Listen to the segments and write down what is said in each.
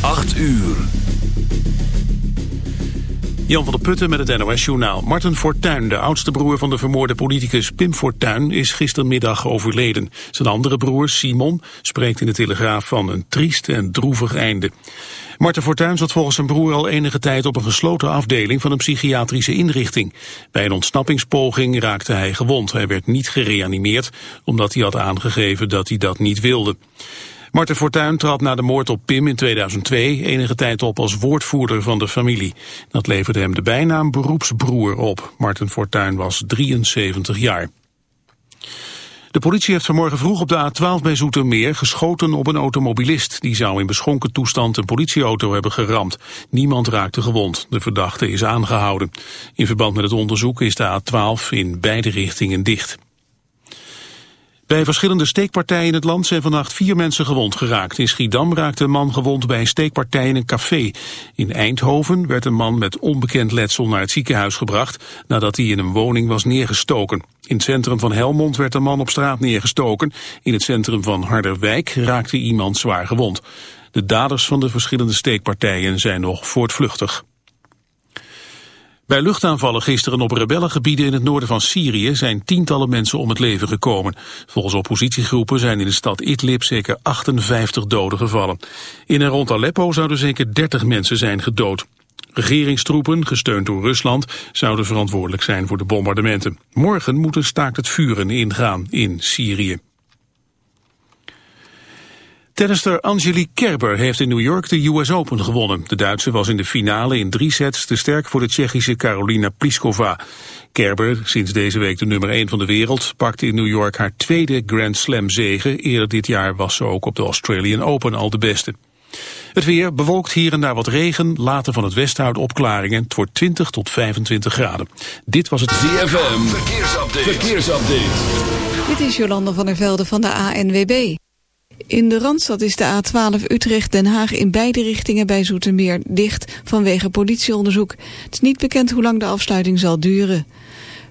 8 uur. Jan van der Putten met het NOS-journaal. Martin Fortuyn, de oudste broer van de vermoorde politicus Pim Fortuyn, is gistermiddag overleden. Zijn andere broer, Simon, spreekt in de Telegraaf van een triest en droevig einde. Martin Fortuyn zat volgens zijn broer al enige tijd op een gesloten afdeling van een psychiatrische inrichting. Bij een ontsnappingspoging raakte hij gewond. Hij werd niet gereanimeerd, omdat hij had aangegeven dat hij dat niet wilde. Marten Fortuyn trad na de moord op Pim in 2002 enige tijd op als woordvoerder van de familie. Dat leverde hem de bijnaam beroepsbroer op. Marten Fortuyn was 73 jaar. De politie heeft vanmorgen vroeg op de A12 bij Zoetermeer geschoten op een automobilist. Die zou in beschonken toestand een politieauto hebben geramd. Niemand raakte gewond. De verdachte is aangehouden. In verband met het onderzoek is de A12 in beide richtingen dicht. Bij verschillende steekpartijen in het land zijn vannacht vier mensen gewond geraakt. In Schiedam raakte een man gewond bij een steekpartij in een café. In Eindhoven werd een man met onbekend letsel naar het ziekenhuis gebracht... nadat hij in een woning was neergestoken. In het centrum van Helmond werd een man op straat neergestoken. In het centrum van Harderwijk raakte iemand zwaar gewond. De daders van de verschillende steekpartijen zijn nog voortvluchtig. Bij luchtaanvallen gisteren op rebellengebieden in het noorden van Syrië zijn tientallen mensen om het leven gekomen. Volgens oppositiegroepen zijn in de stad Idlib zeker 58 doden gevallen. In en rond Aleppo zouden zeker 30 mensen zijn gedood. Regeringstroepen, gesteund door Rusland, zouden verantwoordelijk zijn voor de bombardementen. Morgen moet een staakt het vuren ingaan in Syrië. Tennister Angelique Kerber heeft in New York de US Open gewonnen. De Duitse was in de finale in drie sets te sterk voor de Tsjechische Karolina Pliskova. Kerber, sinds deze week de nummer 1 van de wereld, pakte in New York haar tweede Grand Slam zege. Eerder dit jaar was ze ook op de Australian Open al de beste. Het weer bewolkt hier en daar wat regen, later van het westen uit opklaringen. Het wordt 20 tot 25 graden. Dit was het ZFM. Verkeersupdate. Verkeersupdate. Dit is Jolande van der Velde van de ANWB. In de Randstad is de A12 Utrecht-Den Haag in beide richtingen bij Zoetermeer dicht vanwege politieonderzoek. Het is niet bekend hoe lang de afsluiting zal duren.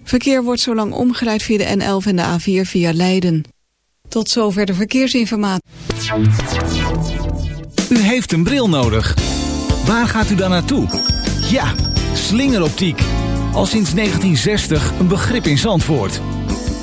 Verkeer wordt zo lang omgeleid via de N11 en de A4 via Leiden. Tot zover de verkeersinformatie. U heeft een bril nodig. Waar gaat u dan naartoe? Ja, slingeroptiek. Al sinds 1960 een begrip in Zandvoort.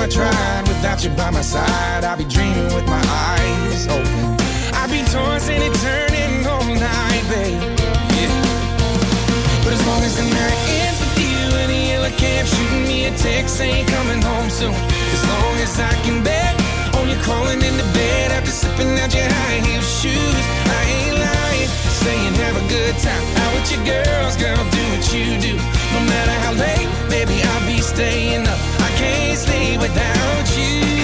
If I tried without you by my side, I'd be dreaming with my eyes open. I'd be tossing and turning all night, babe. Yeah. But as long as the night ends with you in a yellow cab shooting me a text saying coming home soon. As long as I can bet on you crawling into bed after slipping out your high heel shoes. I ain't lying, saying have a good time out with your girls, girl. Do what you do, no matter how late, baby. I'll be staying up. I can't sleep without you.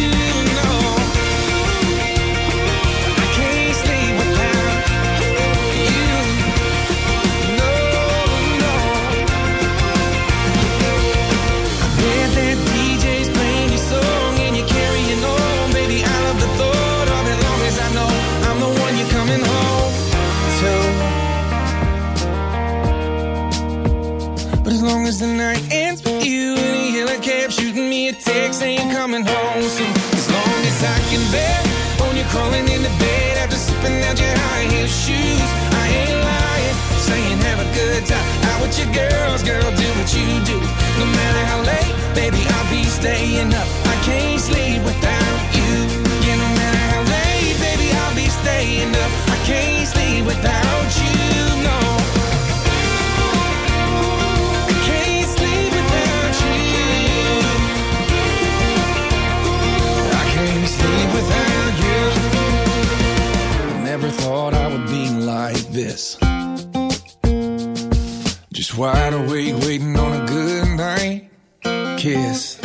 As the night ends with you in a yellow cab shooting me a text saying coming home soon. As long as I can bet on you crawling into bed after slipping out your high heel shoes. I ain't lying, saying have a good time out with your girls, girl. Do what you do, no matter how late, baby. I'll be staying up. I can't sleep without you. Yeah, no matter how late, baby. I'll be staying up. This. Just waiting on a good night kiss.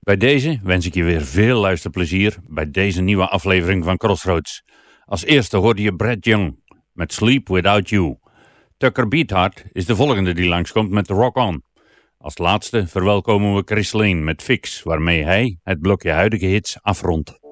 Bij deze wens ik je weer veel luisterplezier bij deze nieuwe aflevering van Crossroads. Als eerste hoorde je Brad Young met Sleep Without You. Tucker Beathard is de volgende die langskomt met Rock On. Als laatste verwelkomen we Chris Lane met Fix, waarmee hij het blokje huidige hits afrondt.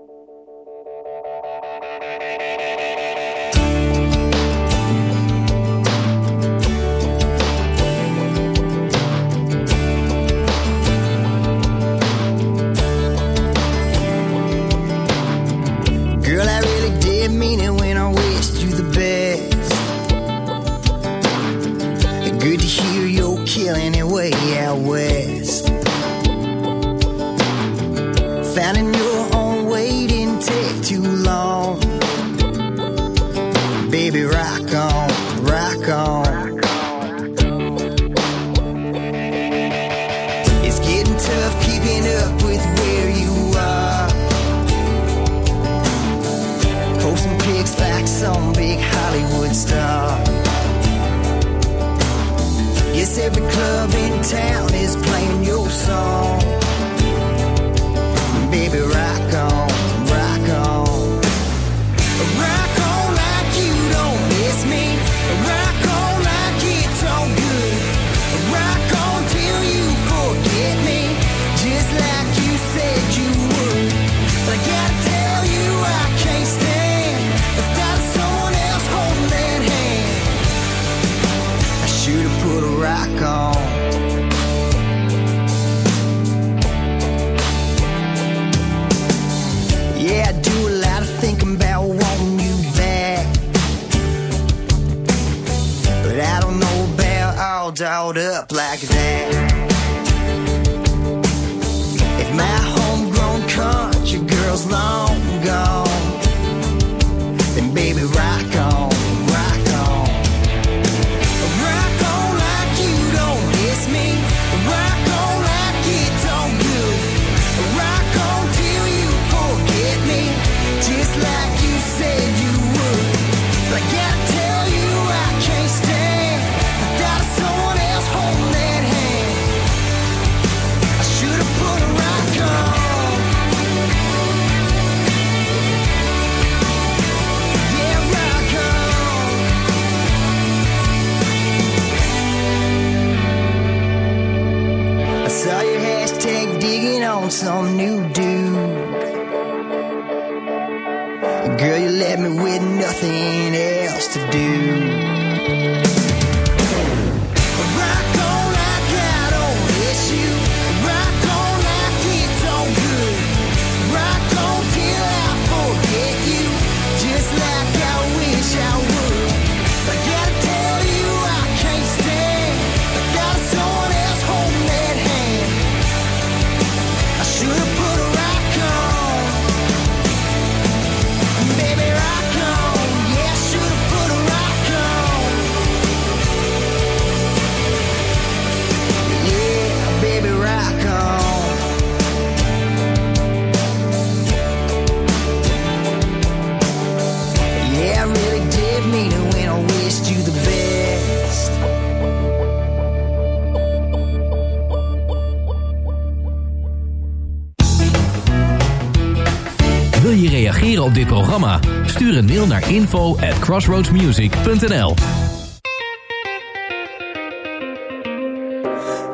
Stuur een mail naar info at crossroadsmusic.nl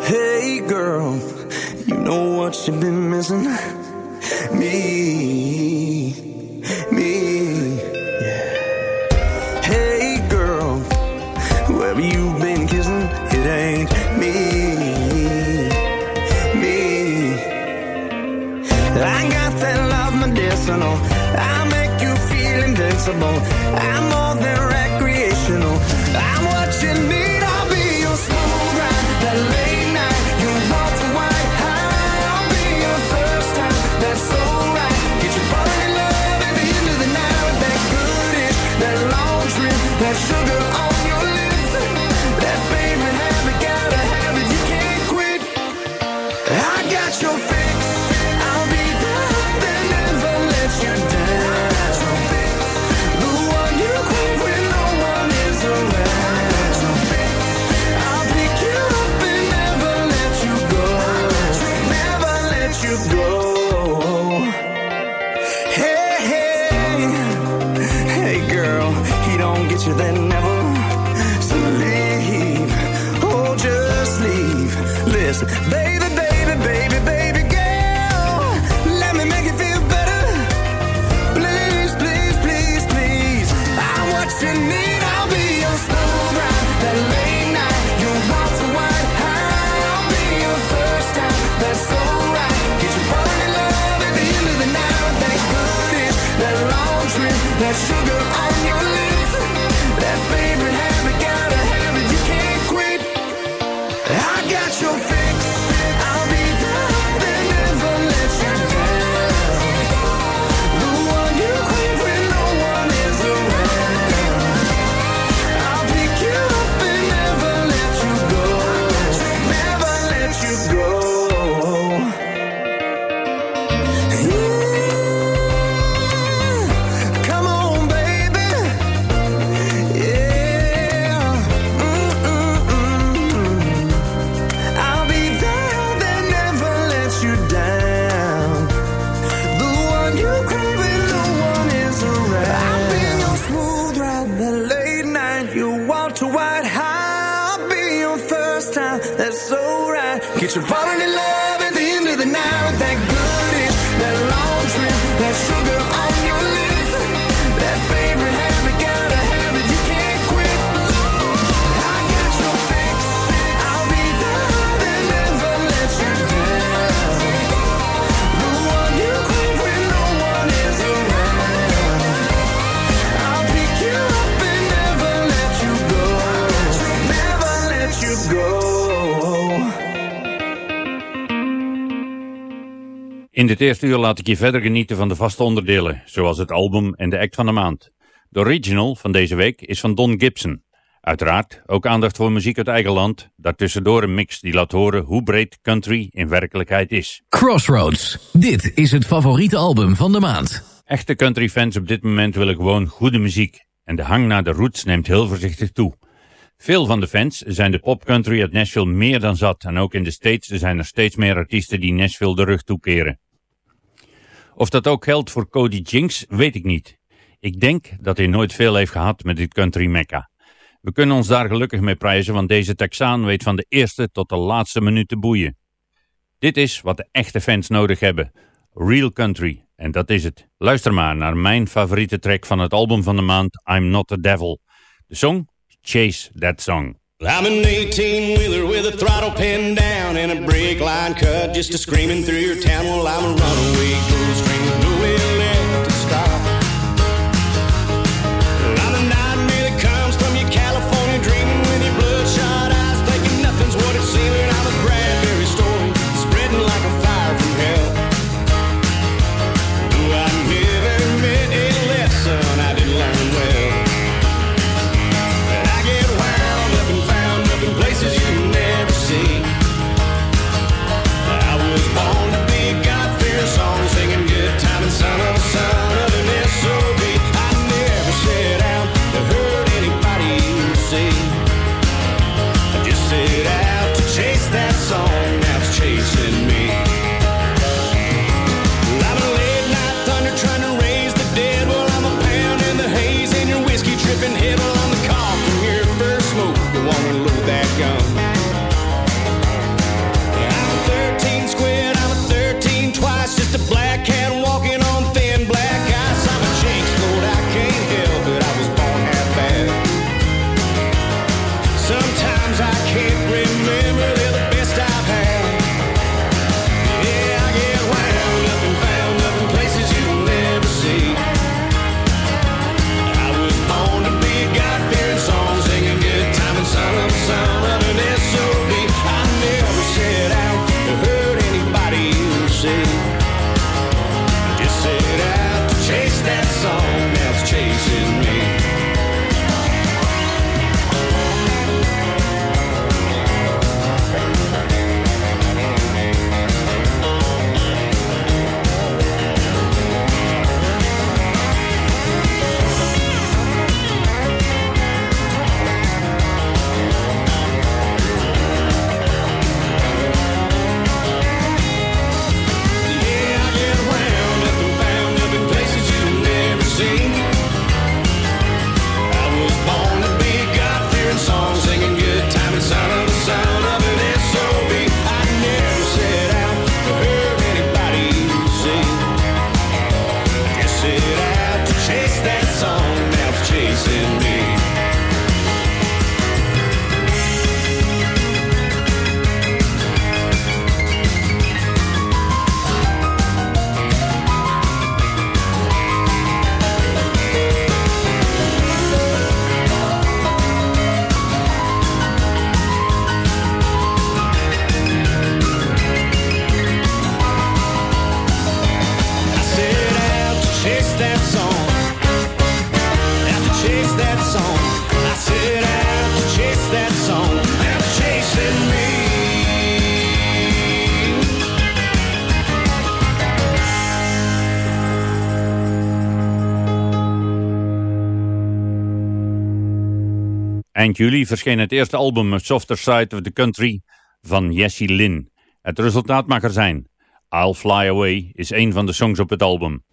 Hey girl, you know what you've been missing? Me, me, yeah. Hey girl, whoever you've been kissing, it ain't me. I got that love medicinal. I I'm more than recreational. I'm that sugar dit eerste uur laat ik je verder genieten van de vaste onderdelen, zoals het album en de act van de maand. De original van deze week is van Don Gibson. Uiteraard ook aandacht voor muziek uit eigen land, daartussendoor een mix die laat horen hoe breed country in werkelijkheid is. Crossroads, dit is het favoriete album van de maand. Echte countryfans op dit moment willen gewoon goede muziek en de hang naar de roots neemt heel voorzichtig toe. Veel van de fans zijn de pop-country uit Nashville meer dan zat en ook in de States zijn er steeds meer artiesten die Nashville de rug toekeren. Of dat ook geldt voor Cody Jinks, weet ik niet. Ik denk dat hij nooit veel heeft gehad met dit country mecca. We kunnen ons daar gelukkig mee prijzen, want deze Texaan weet van de eerste tot de laatste minuut te boeien. Dit is wat de echte fans nodig hebben. Real country. En dat is het. Luister maar naar mijn favoriete track van het album van de maand, I'm Not The Devil. De song? Chase That Song. I'm an 18-wheeler with a throttle pinned down a line just screaming through your town while I'm juli verscheen het eerste album A Softer Side of the Country van Jesse Lynn. Het resultaat mag er zijn. I'll Fly Away is een van de songs op het album.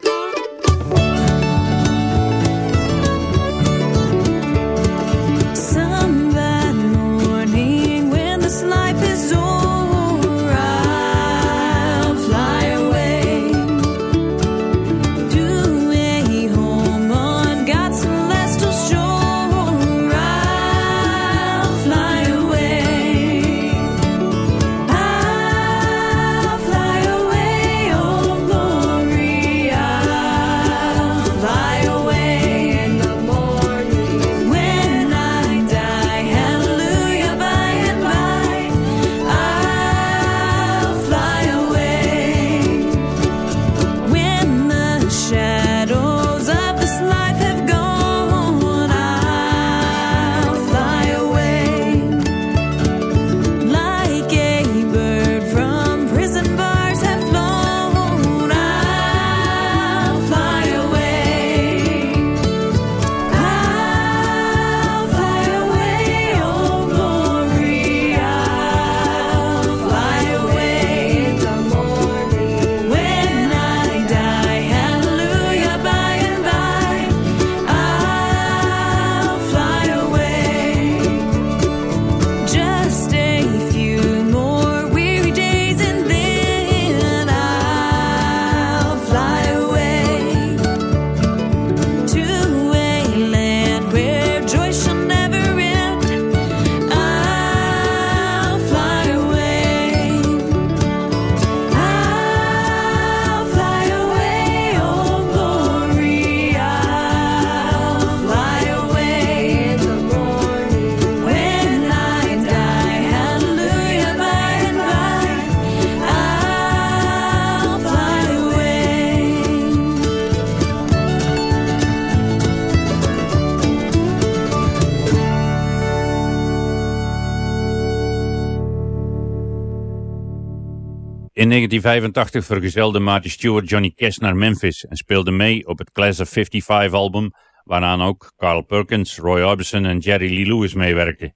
In 1985 vergezelde Marty Stewart Johnny Cash naar Memphis en speelde mee op het Class of 55 album, waaraan ook Carl Perkins, Roy Orbison en Jerry Lee Lewis meewerkten.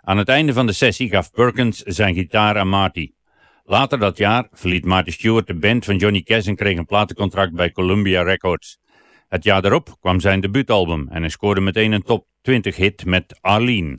Aan het einde van de sessie gaf Perkins zijn gitaar aan Marty. Later dat jaar verliet Marty Stewart de band van Johnny Cash en kreeg een platencontract bij Columbia Records. Het jaar daarop kwam zijn debuutalbum en hij scoorde meteen een top 20 hit met Arlene.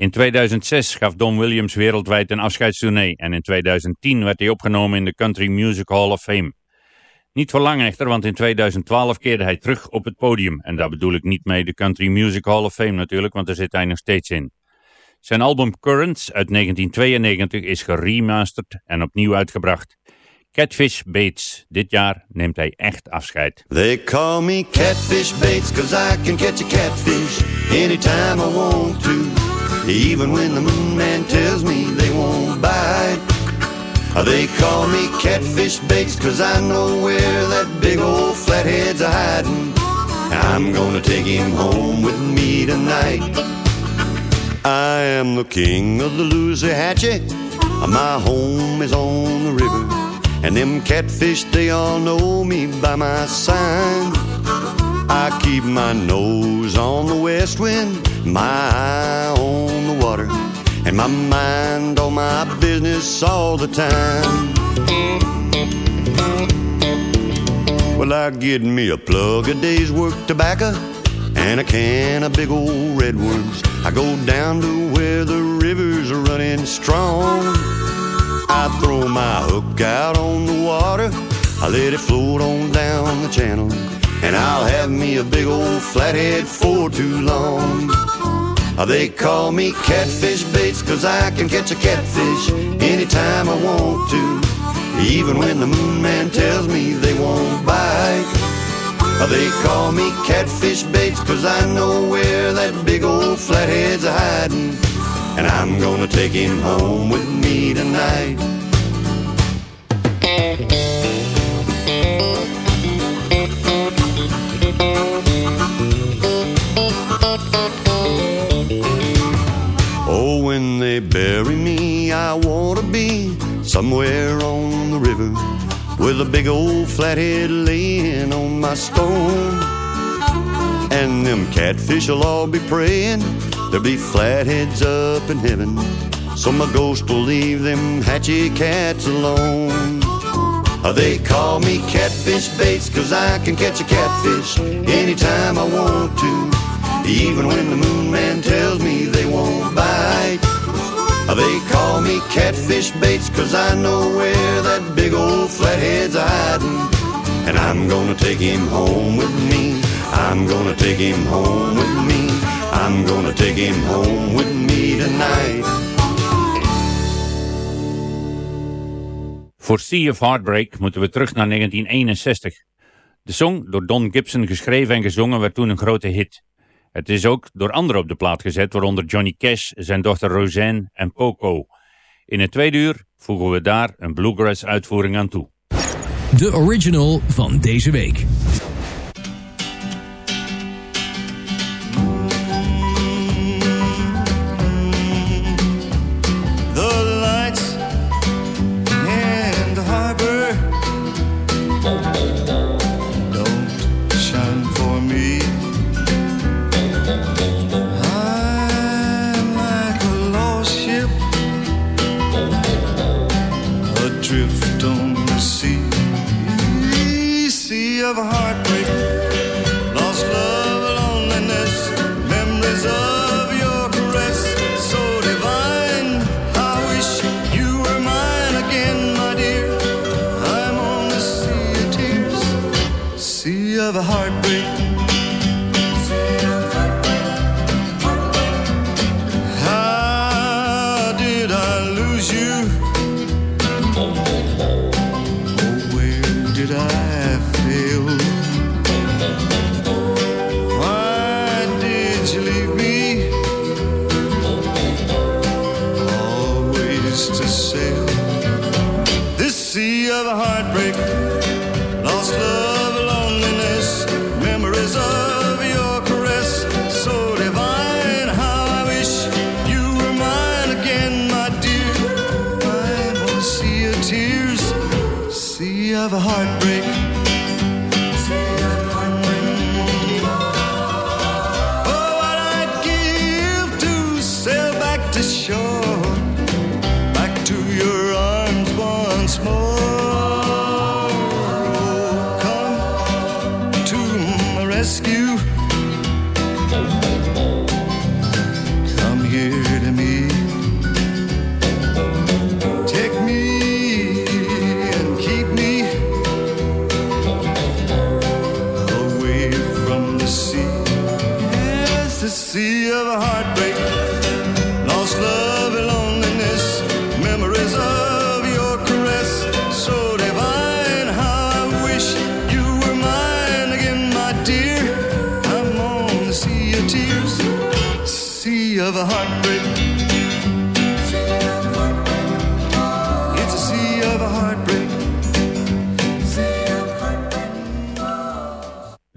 In 2006 gaf Don Williams wereldwijd een afscheidstournee en in 2010 werd hij opgenomen in de Country Music Hall of Fame. Niet voor lang echter, want in 2012 keerde hij terug op het podium. En daar bedoel ik niet mee de Country Music Hall of Fame natuurlijk, want daar zit hij nog steeds in. Zijn album Currents uit 1992 is geremasterd en opnieuw uitgebracht. Catfish Bates. Dit jaar neemt hij echt afscheid. They call me Catfish Bates cause I can catch a catfish anytime I want to. Even when the moon man tells me they won't bite. Uh, they call me Catfish Bates cause I know where that big old flathead's a hiding. I'm gonna take him home with me tonight. I am the king of the Lousathatchee. Uh, my home is on the river. And them catfish, they all know me by my sign. I keep my nose on the west wind, my eye on the water, and my mind on my business all the time. Well, I get me a plug a day's work tobacco and a can of big old redwoods. I go down to where the rivers are running strong. I throw my hook out on the water. I let it float on down the channel. And I'll have me a big old flathead for too long. Uh, They call me catfish baits cause I can catch a catfish anytime I want to. Even when the moon man tells me they won't bite. Uh, They call me catfish baits cause I know where that big old flathead's hiding. And I'm gonna take him home with me tonight. With a big old flathead laying on my stone. And them catfish will all be praying, there'll be flatheads up in heaven. So my ghost will leave them hatchy cats alone. Uh, They call me catfish baits cause I can catch a catfish anytime I want to. Even when the moon man tells me they won't bite. Uh, They call me catfish baits cause I know where that big. And I'm gonna take him home with me. I'm gonna take him home with me. I'm gonna take him home with me tonight. Voor Sea of Heartbreak moeten we terug naar 1961. De song, door Don Gibson geschreven en gezongen, werd toen een grote hit. Het is ook door anderen op de plaat gezet, waaronder Johnny Cash, zijn dochter Roseanne en Poco. In het tweede uur voegen we daar een bluegrass uitvoering aan toe. De original van deze week.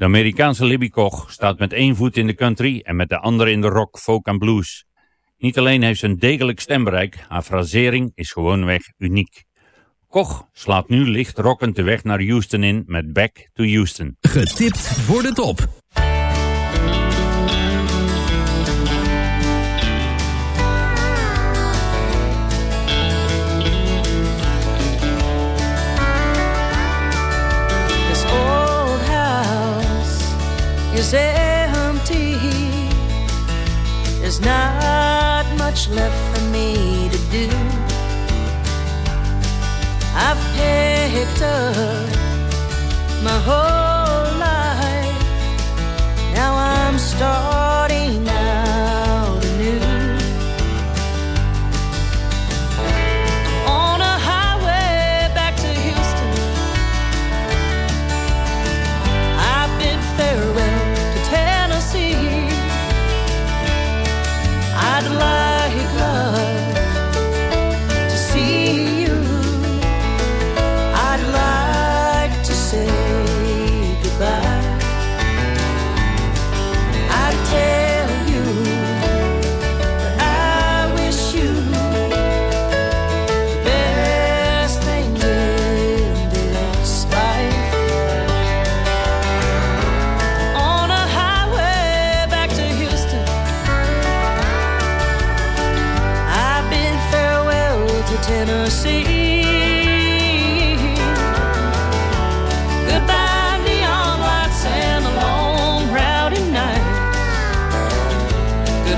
De Amerikaanse Libby Koch staat met één voet in de country en met de andere in de rock, folk en blues. Niet alleen heeft ze een degelijk stembereik, haar frasering is gewoonweg uniek. Koch slaat nu licht rockend de weg naar Houston in met Back to Houston. Getipt voor de top. You say Humpty, there's not much left for me to do. I've picked up my whole life. Now I'm starting.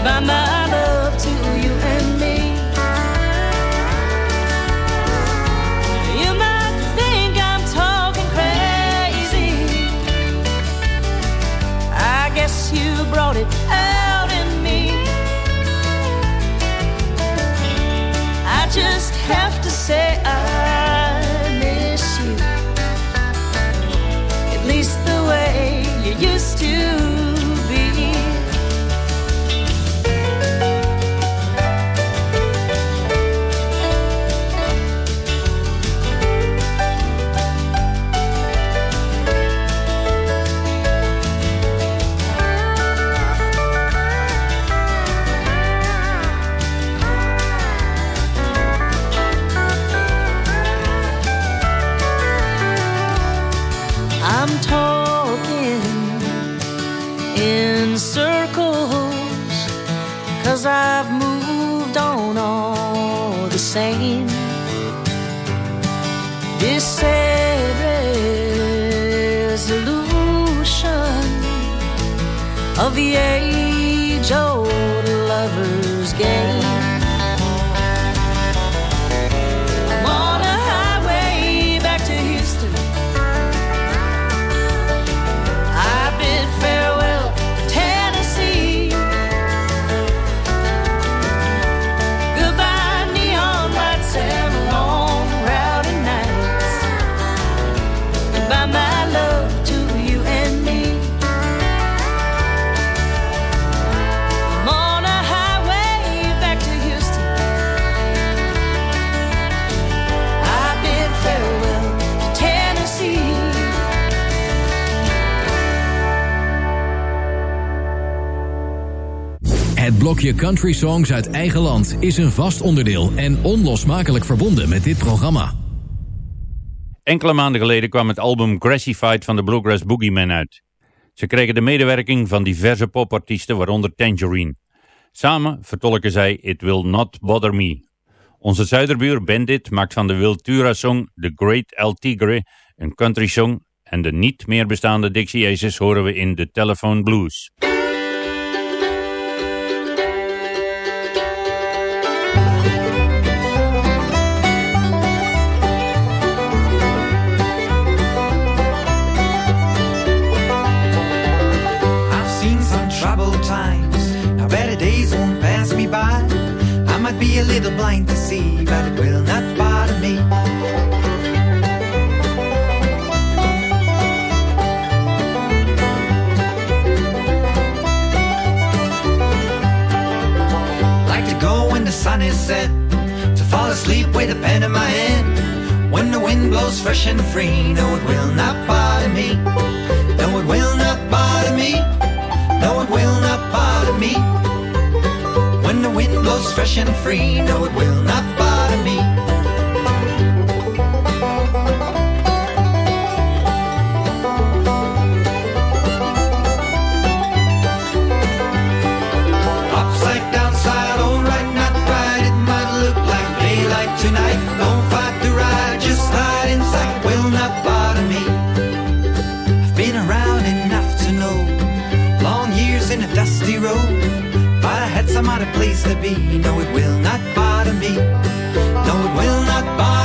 by my same Disresolution Of the age-old lover's game. Blokje Country Songs uit eigen land is een vast onderdeel en onlosmakelijk verbonden met dit programma. Enkele maanden geleden kwam het album Grassified van de Bluegrass Boogeyman uit. Ze kregen de medewerking van diverse popartiesten, waaronder Tangerine. Samen vertolken zij It Will Not Bother Me. Onze zuiderbuur Bandit maakt van de Wiltura-song The Great El Tigre een country song en de niet meer bestaande Dixie Aces horen we in The Telephone Blues. Blind to see, but it will not bother me. Like to go when the sun is set, to fall asleep with a pen in my hand. When the wind blows fresh and free, no, it will not bother me. No, it will not bother me. No, it will not bother me. Blows fresh and free, no, it will not bother me. Upside down side, alright, not right. It might look like daylight tonight. Don't fight the ride, just hide inside. Will not bother me. I've been around enough to know long years in a dusty road. But I had some other place to be. No, it will not bother me. No, it will not bother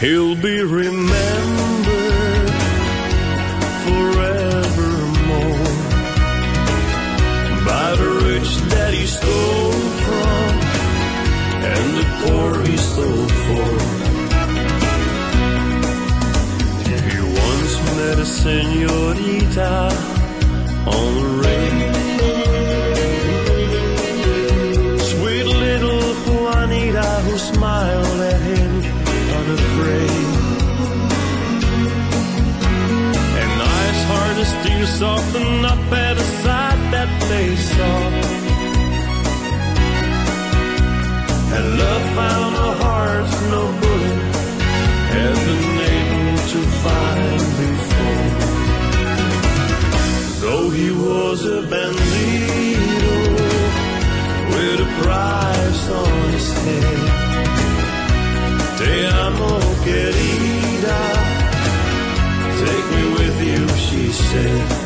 He'll be remembered said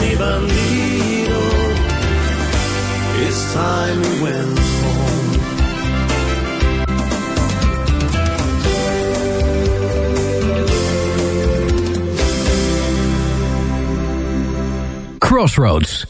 mi bandido. It's time we went home. Crossroads.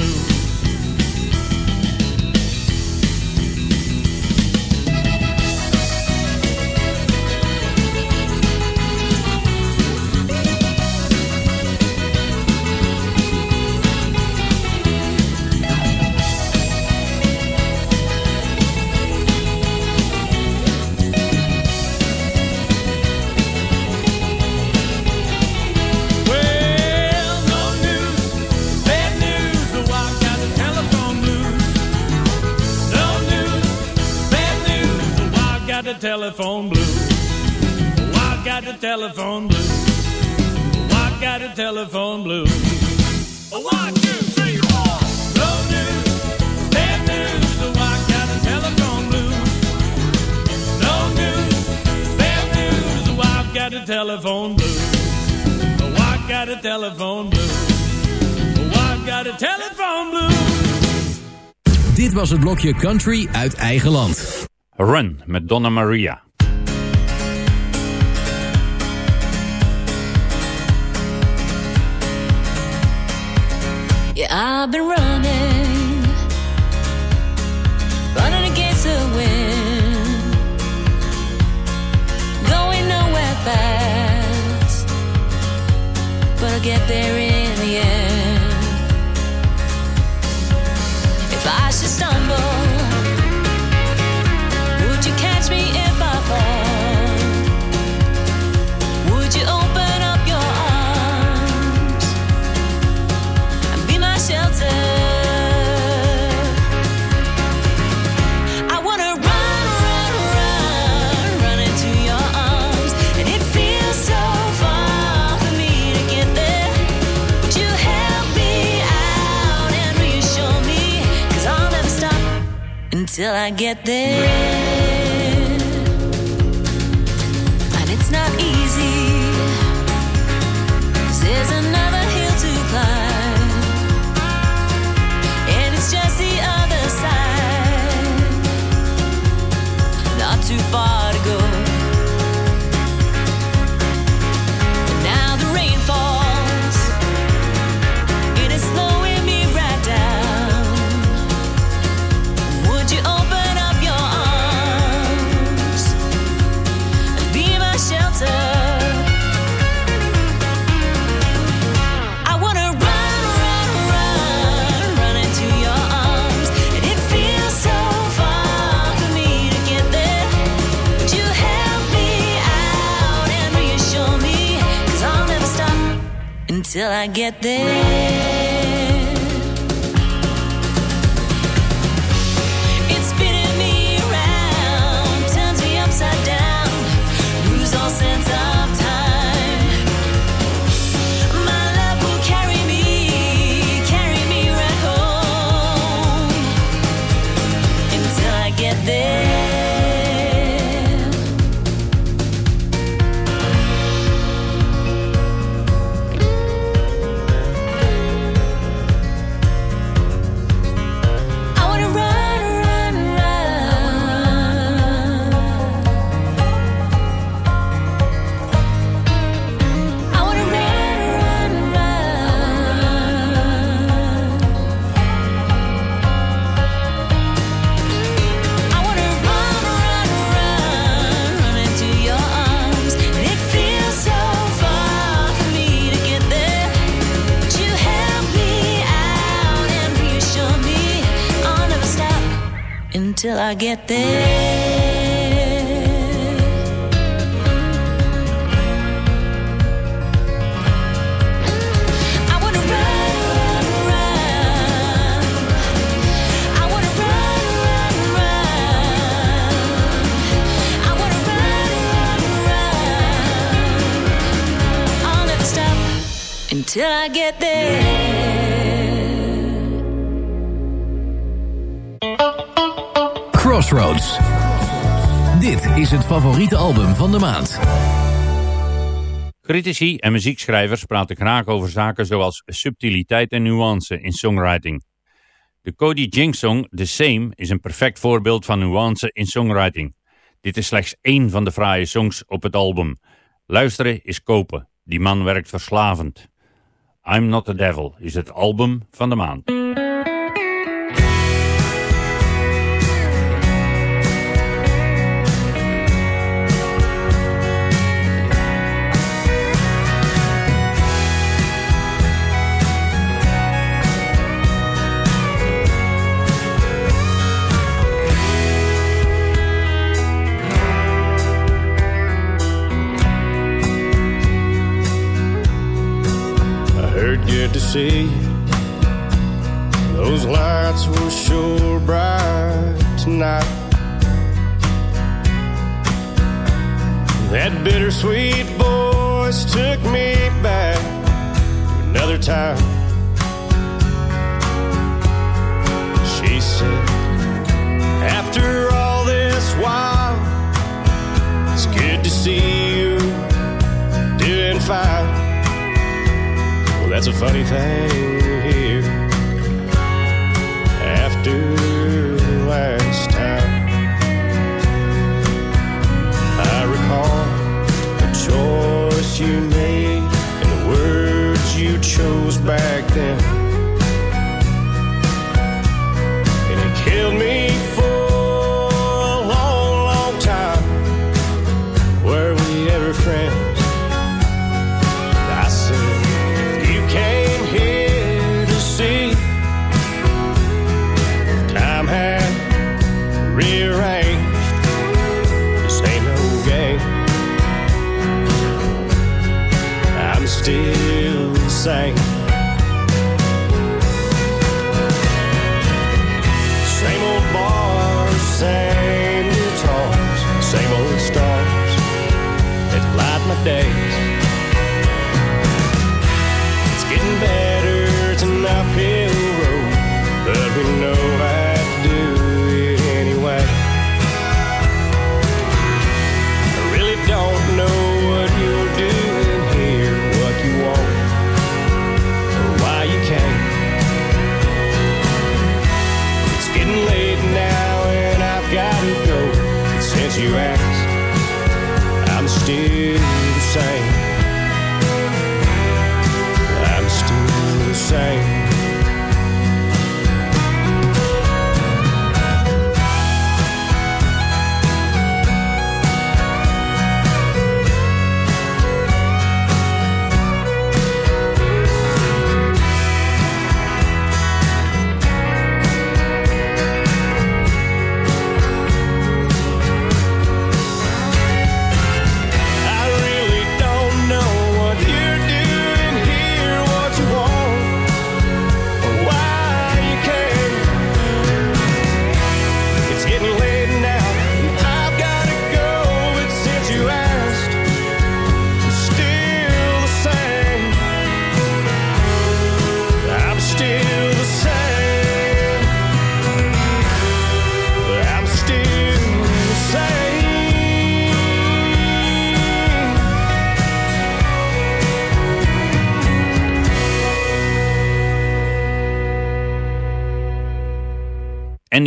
the telephone blues. Oh, I got the telephone blues. Oh, I got the telephone blues. Oh, one, two, news, bad news. I got the telephone blues. Low news, bad news. Oh, I got a telephone blues. Oh, I got a telephone blues. Dit was het blokje Country uit eigen land. Run met Donna Maria. Yeah, I've been running, running against the wind, going nowhere fast, but I get there in the end. Get there. that they I get there. I wanna run, run, run. I wanna run, run, run. I wanna run, run, run. I'll never stop until I get there. Dit is het favoriete album van de maand. Critici en muziekschrijvers praten graag over zaken zoals subtiliteit en nuance in songwriting. De Cody Jinks song The Same is een perfect voorbeeld van nuance in songwriting. Dit is slechts één van de fraaie songs op het album. Luisteren is kopen. Die man werkt verslavend. I'm Not the Devil is het album van de maand. To see. Those lights were sure bright tonight. That bittersweet voice took me back to another time. She said, After all this while, it's good to see you doing fine. That's a funny thing to hear after last time. I recall the choice you made and the words you chose back then.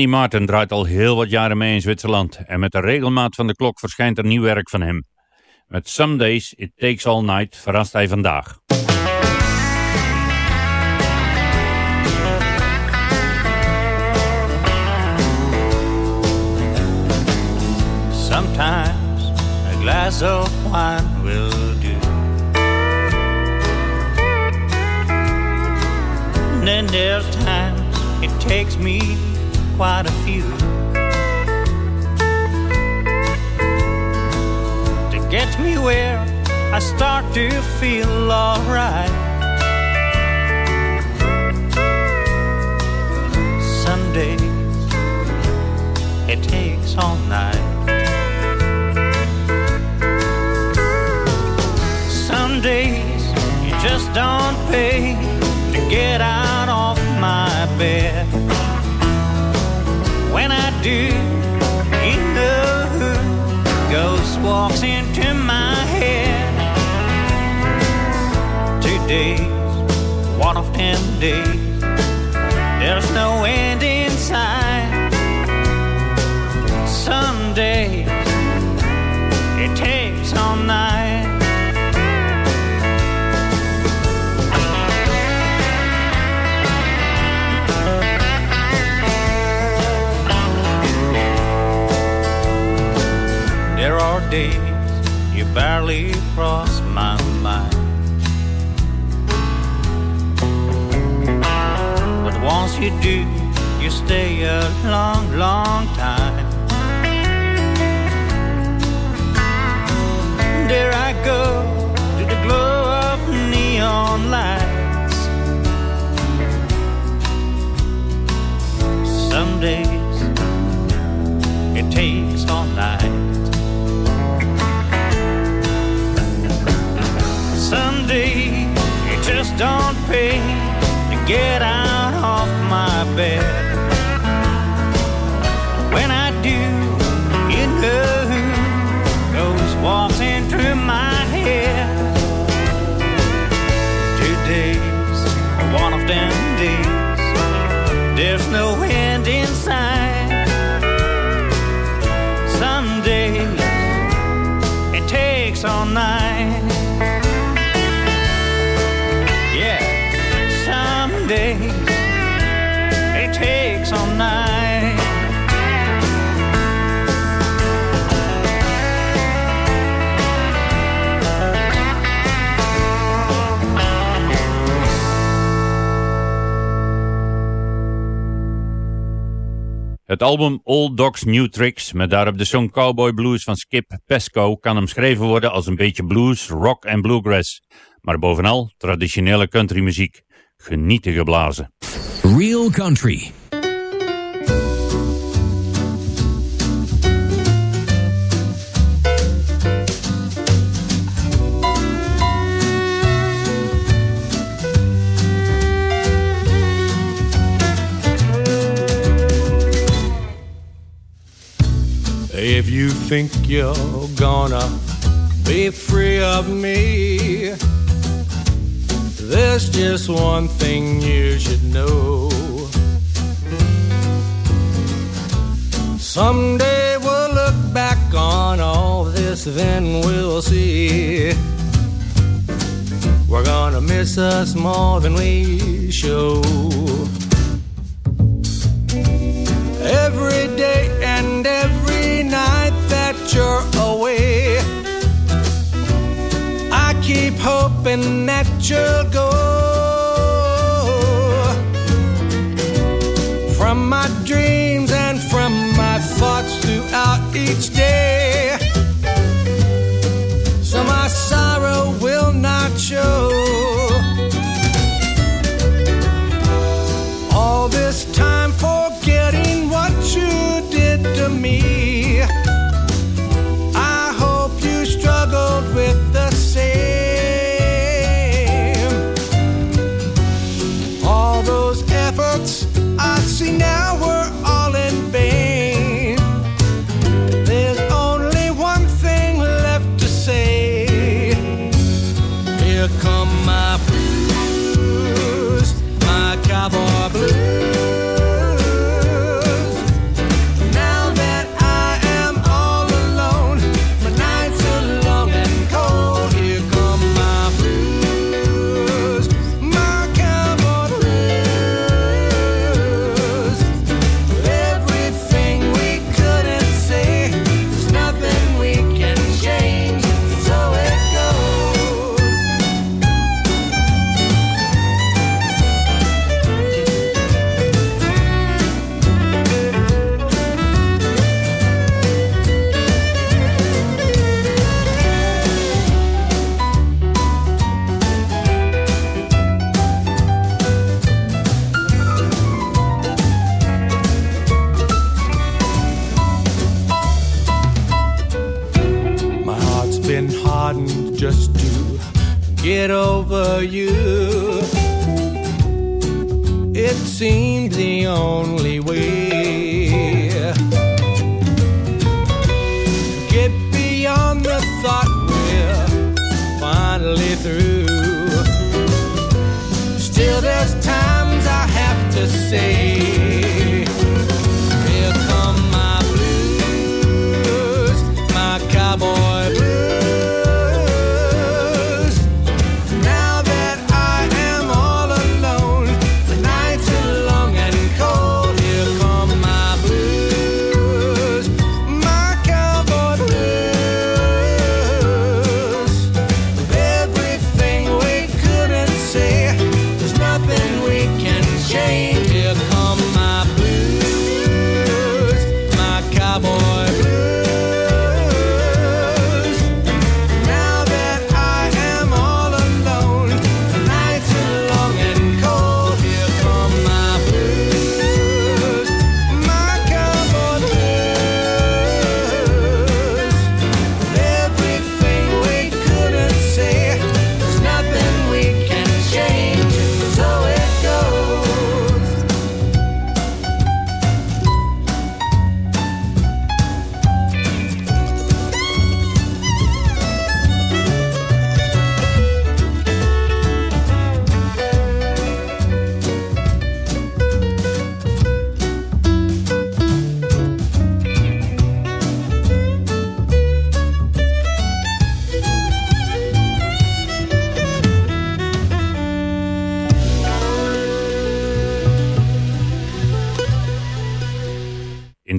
Martin draait al heel wat jaren mee in Zwitserland en met de regelmaat van de klok verschijnt er nieuw werk van hem. Met Some Days It Takes All Night verrast hij vandaag. Sometimes a glass of wine will do. And then there's times it takes me quite a few to get me where I start to feel alright. Some days it takes all night. Some days it just don't pay to get out of my bed do in the hood. Ghost walks into my head. Two days, one of ten days. There's no end. Barely cross my mind. But once you do, you stay a long, long time. There I go to the glow of neon lights. Get out of my bed. Het album All Dogs New Tricks, met daarop de song Cowboy Blues van Skip Pesco, kan omschreven worden als een beetje blues, rock en bluegrass. Maar bovenal traditionele countrymuziek. Genieten geblazen. Real Country If you think you're gonna be free of me, there's just one thing you should know. Someday we'll look back on all this, then we'll see. We're gonna miss us more than we show every day and every night that you're away. I keep hoping that you'll go from my dreams and from my thoughts throughout each day. So my sorrow will not show.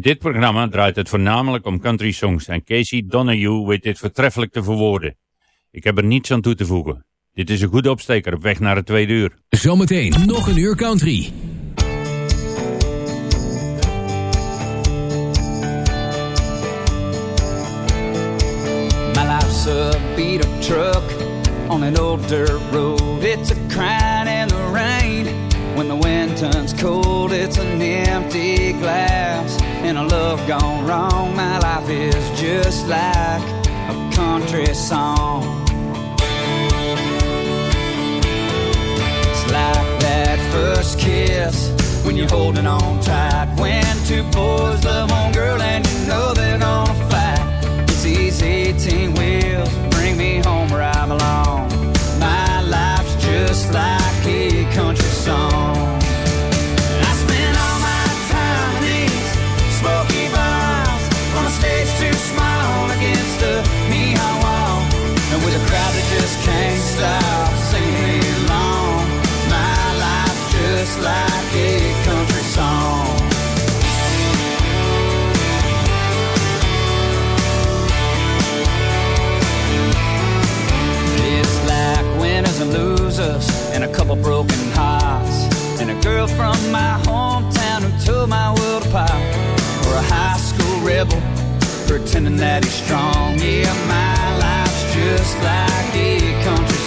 dit programma draait het voornamelijk om country songs en Casey Donahue weet dit vertreffelijk te verwoorden. Ik heb er niets aan toe te voegen. Dit is een goede opsteker op weg naar het tweede uur. Zometeen nog een uur country. My life's a beat up truck on an old dirt road. It's a in the rain. When the wind turns cold, it's an empty glass. And a love gone wrong, my life is just like a country song. It's like that first kiss when you're holding on tight. When two boys love one girl and you know they're gonna fight. It's these 18 wheels bring me home where I belong. My life's just like a country song. Pretending that he's strong. Yeah, my life's just like a country